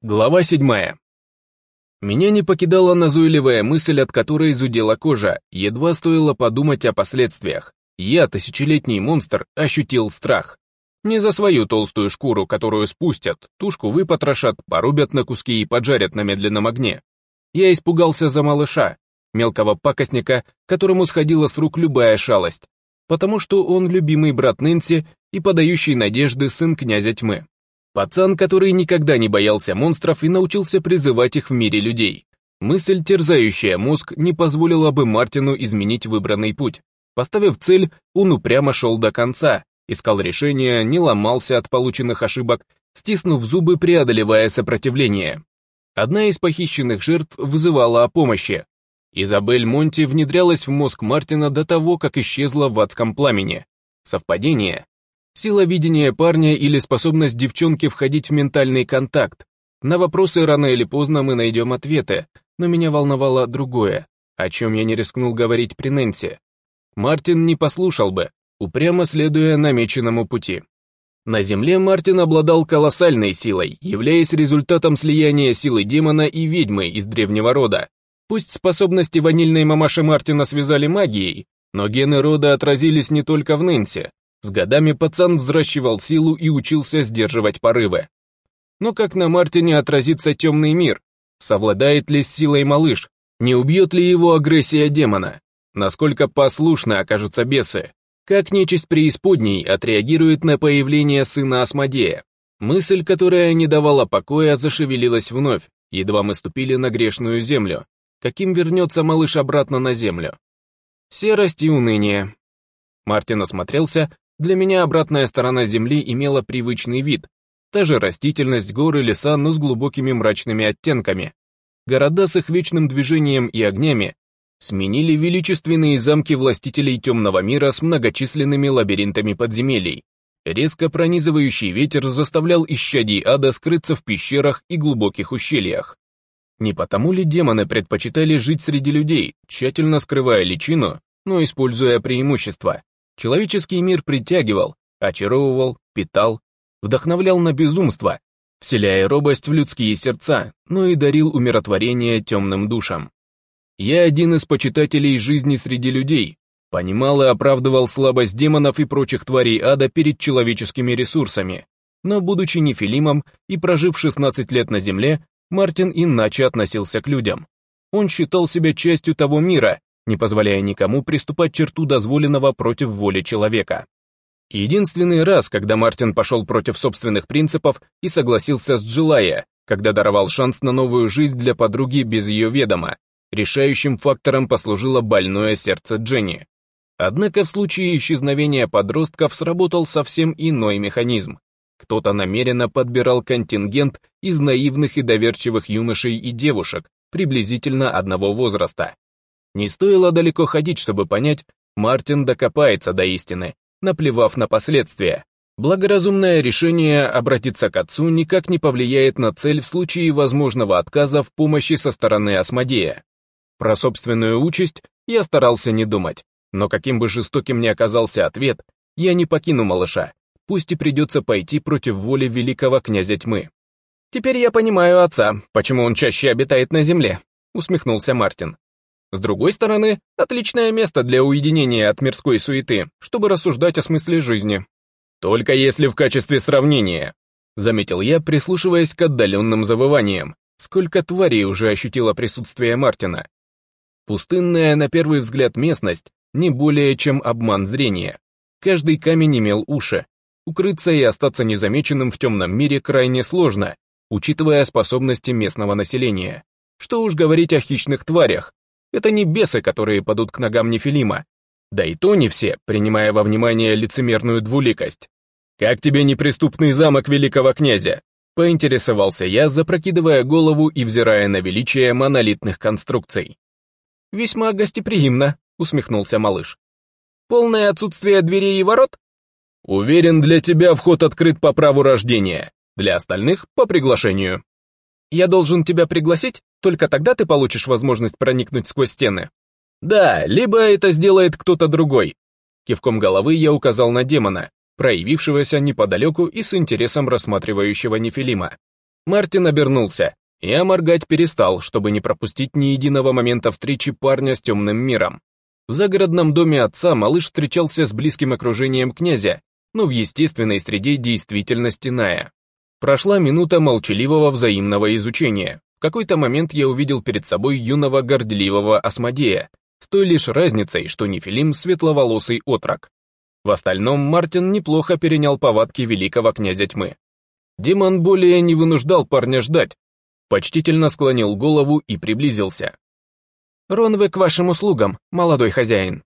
Глава седьмая. Меня не покидала назойливая мысль, от которой зудела кожа, едва стоило подумать о последствиях. Я, тысячелетний монстр, ощутил страх. Не за свою толстую шкуру, которую спустят, тушку выпотрошат, порубят на куски и поджарят на медленном огне. Я испугался за малыша, мелкого пакостника, которому сходила с рук любая шалость, потому что он любимый брат Нэнси и подающий надежды сын князя тьмы. Пацан, который никогда не боялся монстров и научился призывать их в мире людей. Мысль, терзающая мозг, не позволила бы Мартину изменить выбранный путь. Поставив цель, он упрямо шел до конца, искал решения, не ломался от полученных ошибок, стиснув зубы, преодолевая сопротивление. Одна из похищенных жертв вызывала о помощи. Изабель Монти внедрялась в мозг Мартина до того, как исчезла в адском пламени. Совпадение? сила видения парня или способность девчонки входить в ментальный контакт. На вопросы рано или поздно мы найдем ответы, но меня волновало другое, о чем я не рискнул говорить при Нэнси. Мартин не послушал бы, упрямо следуя намеченному пути. На Земле Мартин обладал колоссальной силой, являясь результатом слияния силы демона и ведьмы из древнего рода. Пусть способности ванильной мамаши Мартина связали магией, но гены рода отразились не только в Нэнси. С годами пацан взращивал силу и учился сдерживать порывы. Но как на Мартине отразится темный мир? Совладает ли с силой малыш? Не убьет ли его агрессия демона? Насколько послушны окажутся бесы? Как нечисть преисподней отреагирует на появление сына Асмодея? Мысль, которая не давала покоя, зашевелилась вновь, едва мы ступили на грешную землю. Каким вернется малыш обратно на землю? Серость и уныние. Мартин осмотрелся, для меня обратная сторона Земли имела привычный вид. Та же растительность, горы, леса, но с глубокими мрачными оттенками. Города с их вечным движением и огнями сменили величественные замки властителей темного мира с многочисленными лабиринтами подземелий. Резко пронизывающий ветер заставлял исчадий ада скрыться в пещерах и глубоких ущельях. Не потому ли демоны предпочитали жить среди людей, тщательно скрывая личину, но используя преимущества? Человеческий мир притягивал, очаровывал, питал, вдохновлял на безумство, вселяя робость в людские сердца, но и дарил умиротворение темным душам. Я один из почитателей жизни среди людей, понимал и оправдывал слабость демонов и прочих тварей ада перед человеческими ресурсами, но будучи нефилимом и прожив 16 лет на земле, Мартин иначе относился к людям. Он считал себя частью того мира, не позволяя никому приступать черту дозволенного против воли человека. Единственный раз, когда Мартин пошел против собственных принципов и согласился с Джилая, когда даровал шанс на новую жизнь для подруги без ее ведома, решающим фактором послужило больное сердце Дженни. Однако в случае исчезновения подростков сработал совсем иной механизм. Кто-то намеренно подбирал контингент из наивных и доверчивых юношей и девушек, приблизительно одного возраста, не стоило далеко ходить, чтобы понять, Мартин докопается до истины, наплевав на последствия. Благоразумное решение обратиться к отцу никак не повлияет на цель в случае возможного отказа в помощи со стороны Асмодея. Про собственную участь я старался не думать, но каким бы жестоким ни оказался ответ, я не покину малыша, пусть и придется пойти против воли великого князя тьмы. «Теперь я понимаю отца, почему он чаще обитает на земле», — усмехнулся Мартин. С другой стороны, отличное место для уединения от мирской суеты, чтобы рассуждать о смысле жизни. Только если в качестве сравнения, заметил я, прислушиваясь к отдаленным завываниям. Сколько тварей уже ощутило присутствие Мартина. Пустынная, на первый взгляд, местность не более чем обман зрения. Каждый камень имел уши. Укрыться и остаться незамеченным в темном мире крайне сложно, учитывая способности местного населения. Что уж говорить о хищных тварях, это не бесы, которые падут к ногам Нефилима. Да и то не все, принимая во внимание лицемерную двуликость. «Как тебе неприступный замок великого князя?» Поинтересовался я, запрокидывая голову и взирая на величие монолитных конструкций. «Весьма гостеприимно», — усмехнулся малыш. «Полное отсутствие дверей и ворот?» «Уверен, для тебя вход открыт по праву рождения, для остальных — по приглашению». «Я должен тебя пригласить?» Только тогда ты получишь возможность проникнуть сквозь стены. Да, либо это сделает кто-то другой. Кивком головы я указал на демона, проявившегося неподалеку и с интересом рассматривающего Нефилима. Мартин обернулся. Я моргать перестал, чтобы не пропустить ни единого момента встречи парня с темным миром. В загородном доме отца малыш встречался с близким окружением князя, но в естественной среде действительно стеная. Прошла минута молчаливого взаимного изучения. В какой-то момент я увидел перед собой юного горделивого Асмодея, с той лишь разницей, что Нефилим — светловолосый отрок. В остальном Мартин неплохо перенял повадки великого князя тьмы. Демон более не вынуждал парня ждать, почтительно склонил голову и приблизился. «Ронвы к вашим услугам, молодой хозяин».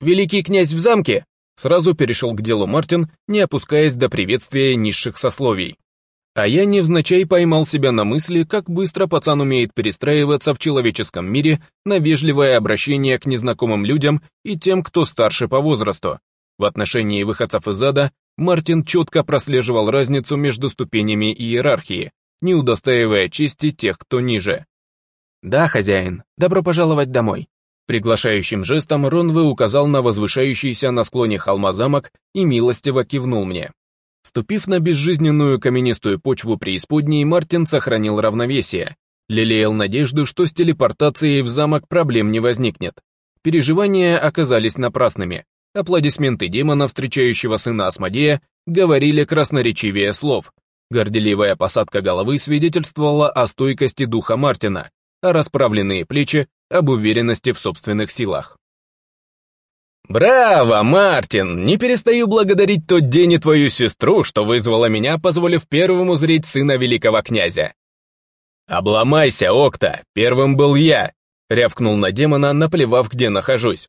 «Великий князь в замке!» Сразу перешел к делу Мартин, не опускаясь до приветствия низших сословий. А я невзначай поймал себя на мысли, как быстро пацан умеет перестраиваться в человеческом мире на вежливое обращение к незнакомым людям и тем, кто старше по возрасту. В отношении выходцев из ада Мартин четко прослеживал разницу между ступенями иерархии, не удостаивая чести тех, кто ниже. «Да, хозяин, добро пожаловать домой». Приглашающим жестом Ронве указал на возвышающийся на склоне холма замок и милостиво кивнул мне. Ступив на безжизненную каменистую почву преисподней, Мартин сохранил равновесие. Лелеял надежду, что с телепортацией в замок проблем не возникнет. Переживания оказались напрасными. Аплодисменты демона, встречающего сына Асмодея, говорили красноречивее слов. Горделивая посадка головы свидетельствовала о стойкости духа Мартина, а расправленные плечи – об уверенности в собственных силах. «Браво, Мартин! Не перестаю благодарить тот день и твою сестру, что вызвала меня, позволив первому зреть сына великого князя». «Обломайся, Окта! Первым был я!» — рявкнул на демона, наплевав, где нахожусь.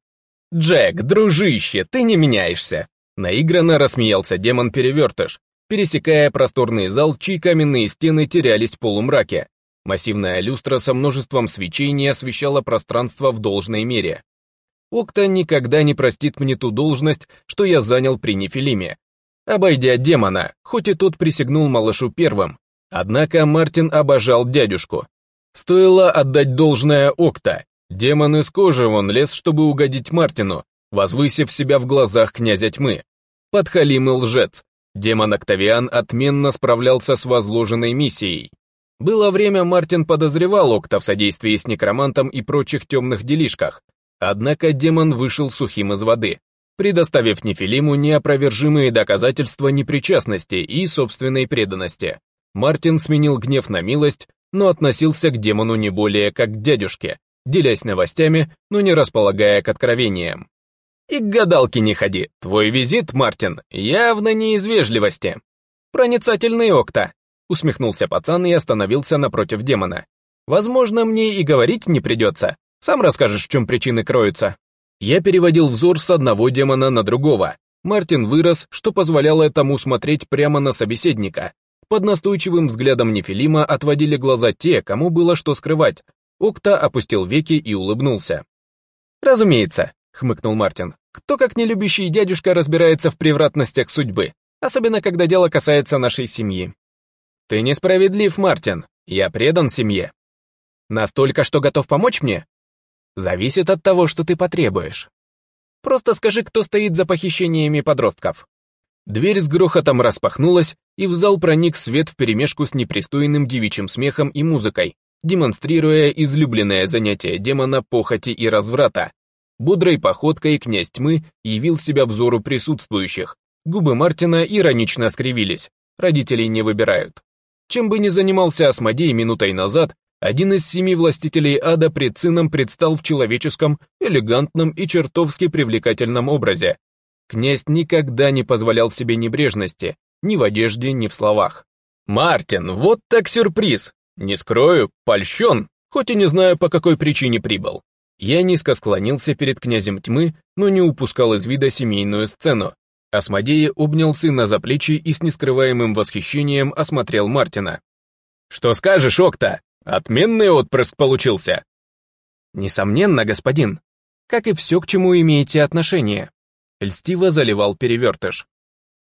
«Джек, дружище, ты не меняешься!» Наигранно рассмеялся демон-перевертыш, пересекая просторный зал, чьи каменные стены терялись в полумраке. Массивная люстра со множеством свечей не освещала пространство в должной мере. Окта никогда не простит мне ту должность, что я занял при Нефилиме. Обойдя демона, хоть и тот присягнул малышу первым, однако Мартин обожал дядюшку. Стоило отдать должное Окта. Демон из кожи вон лез, чтобы угодить Мартину, возвысив себя в глазах князя тьмы. Подхалимый лжец. Демон Октавиан отменно справлялся с возложенной миссией. Было время, Мартин подозревал Окта в содействии с некромантом и прочих темных делишках, Однако демон вышел сухим из воды, предоставив Нефилиму неопровержимые доказательства непричастности и собственной преданности. Мартин сменил гнев на милость, но относился к демону не более как к дядюшке, делясь новостями, но не располагая к откровениям. «И к гадалке не ходи, твой визит, Мартин, явно не из вежливости». «Проницательный окта», — усмехнулся пацан и остановился напротив демона. «Возможно, мне и говорить не придется, сам расскажешь, в чем причины кроются». Я переводил взор с одного демона на другого. Мартин вырос, что позволяло этому смотреть прямо на собеседника. Под настойчивым взглядом Нефилима отводили глаза те, кому было что скрывать. Окта опустил веки и улыбнулся. «Разумеется», — хмыкнул Мартин. «Кто, как нелюбящий дядюшка, разбирается в превратностях судьбы, особенно когда дело касается нашей семьи?» «Ты несправедлив, Мартин. Я предан семье». «Настолько, что готов помочь мне?» зависит от того, что ты потребуешь. Просто скажи, кто стоит за похищениями подростков». Дверь с грохотом распахнулась, и в зал проник свет вперемешку с непристойным девичьим смехом и музыкой, демонстрируя излюбленное занятие демона похоти и разврата. Бодрой походкой князь тьмы явил себя взору присутствующих. Губы Мартина иронично скривились. Родителей не выбирают. Чем бы ни занимался Асмодей минутой назад, один из семи властителей ада пред сыном предстал в человеческом, элегантном и чертовски привлекательном образе. Князь никогда не позволял себе небрежности, ни в одежде, ни в словах. «Мартин, вот так сюрприз! Не скрою, польщен, хоть и не знаю, по какой причине прибыл». Я низко склонился перед князем тьмы, но не упускал из вида семейную сцену. Асмодея обнял сына за плечи и с нескрываемым восхищением осмотрел Мартина. «Что скажешь, Окта?» Отменный отпрыск получился. Несомненно, господин. Как и все, к чему имеете отношение. Льстиво заливал перевертыш.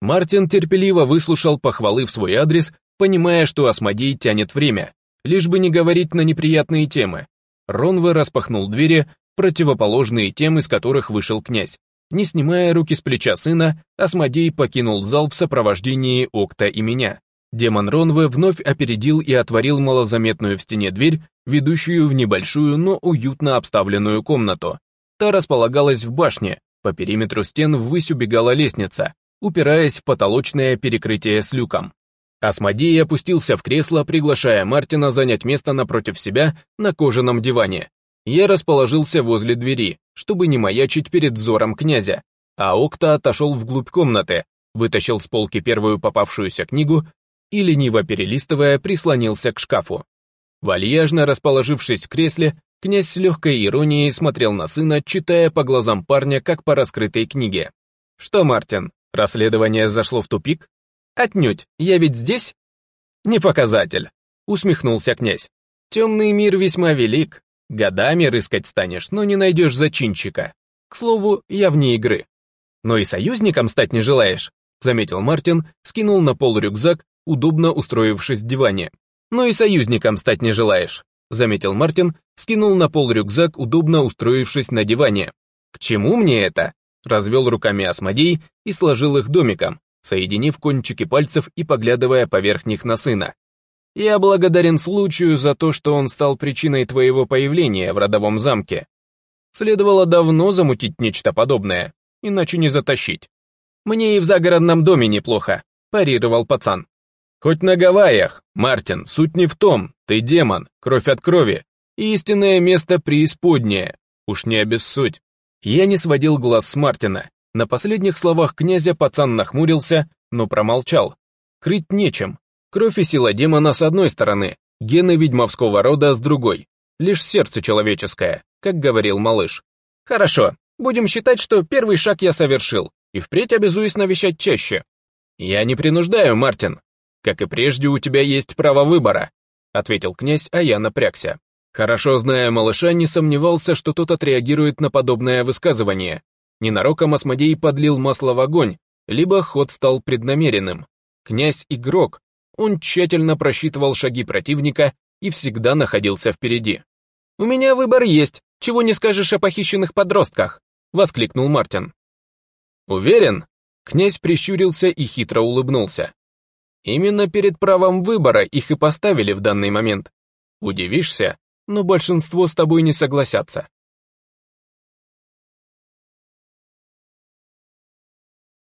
Мартин терпеливо выслушал похвалы в свой адрес, понимая, что Асмодей тянет время, лишь бы не говорить на неприятные темы. Ронве распахнул двери, противоположные темы, из которых вышел князь. Не снимая руки с плеча сына, Асмодей покинул зал в сопровождении Окта и меня. Демон Ронве вновь опередил и отворил малозаметную в стене дверь, ведущую в небольшую, но уютно обставленную комнату. Та располагалась в башне, по периметру стен ввысь убегала лестница, упираясь в потолочное перекрытие с люком. Асмодей опустился в кресло, приглашая Мартина занять место напротив себя на кожаном диване. Я расположился возле двери, чтобы не маячить перед взором князя, а Окта отошел вглубь комнаты, вытащил с полки первую попавшуюся книгу и, лениво перелистывая, прислонился к шкафу. Вальяжно расположившись в кресле, князь с легкой иронией смотрел на сына, читая по глазам парня, как по раскрытой книге. «Что, Мартин, расследование зашло в тупик?» «Отнюдь, я ведь здесь?» «Не показатель», — усмехнулся князь. «Темный мир весьма велик. Годами рыскать станешь, но не найдешь зачинщика. К слову, я вне игры». «Но и союзником стать не желаешь», — заметил Мартин, скинул на пол рюкзак, удобно устроившись в диване. Но и союзником стать не желаешь», — заметил Мартин, скинул на пол рюкзак, удобно устроившись на диване. «К чему мне это?» — развел руками Асмодей и сложил их домиком, соединив кончики пальцев и поглядывая поверх них на сына. «Я благодарен случаю за то, что он стал причиной твоего появления в родовом замке. Следовало давно замутить нечто подобное, иначе не затащить. Мне и в загородном доме неплохо», — парировал пацан. Хоть на Гавайях, Мартин, суть не в том, ты демон, кровь от крови, истинное место преисподнее, уж не обессудь. Я не сводил глаз с Мартина. На последних словах князя пацан нахмурился, но промолчал. Крыть нечем. Кровь и сила демона с одной стороны, гены ведьмовского рода с другой. Лишь сердце человеческое, как говорил малыш. Хорошо, будем считать, что первый шаг я совершил, и впредь обязуюсь навещать чаще. Я не принуждаю, Мартин, как и прежде, у тебя есть право выбора», — ответил князь, а я напрягся. Хорошо зная малыша, не сомневался, что тот отреагирует на подобное высказывание. Ненароком Асмодей подлил масло в огонь, либо ход стал преднамеренным. Князь — игрок, он тщательно просчитывал шаги противника и всегда находился впереди. «У меня выбор есть, чего не скажешь о похищенных подростках», — воскликнул Мартин. «Уверен?» — князь прищурился и хитро улыбнулся. Именно перед правом выбора их и поставили в данный момент. Удивишься, но большинство с тобой не согласятся.